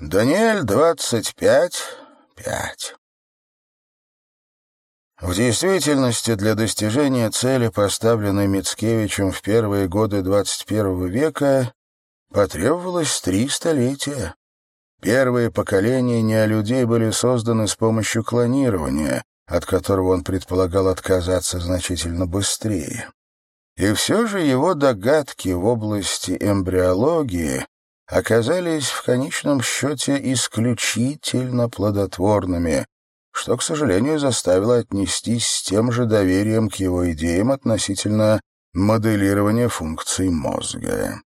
Даниэль, двадцать пять, пять. В действительности для достижения цели, поставленной Мицкевичем в первые годы XXI века, потребовалось три столетия. Первые поколения неолюдей были созданы с помощью клонирования, от которого он предполагал отказаться значительно быстрее. И все же его догадки в области эмбриологии оказались в конечном счете исключительно плодотворными, что, к сожалению, заставило отнестись с тем же доверием к его идеям относительно моделирования функций мозга.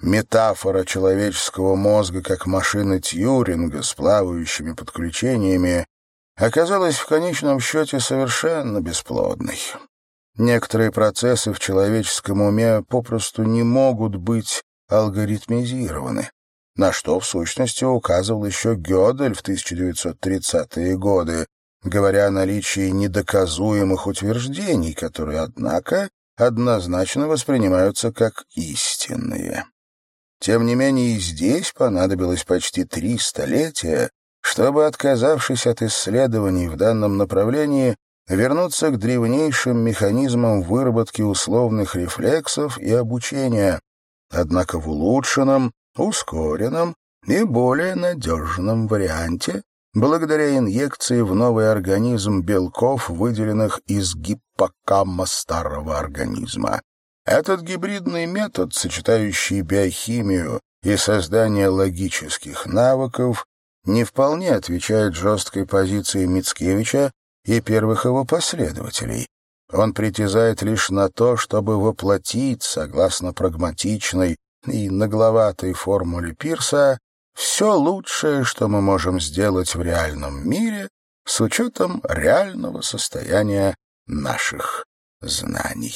Метафора человеческого мозга как машины Тьюринга с плавающими подключениями оказалась в конечном счете совершенно бесплодной. Некоторые процессы в человеческом уме попросту не могут быть алгоритмизированы, на что, в сущности, указывал еще Гёдель в 1930-е годы, говоря о наличии недоказуемых утверждений, которые, однако, однозначно воспринимаются как истинные. Тем не менее, и здесь понадобилось почти три столетия, чтобы, отказавшись от исследований в данном направлении, вернуться к древнейшим механизмам выработки условных рефлексов и обучения, однако в улучшенном, ускоренном и более надежном варианте, благодаря инъекции в новый организм белков, выделенных из гиппокамма старого организма. Этот гибридный метод, сочетающий биохимию и создание логических навыков, не вполне отвечает жесткой позиции Мицкевича и первых его последователей, он притязает лишь на то, чтобы воплотить, согласно прагматичной и нагловатой формуле Пирса, все лучшее, что мы можем сделать в реальном мире с учетом реального состояния наших знаний.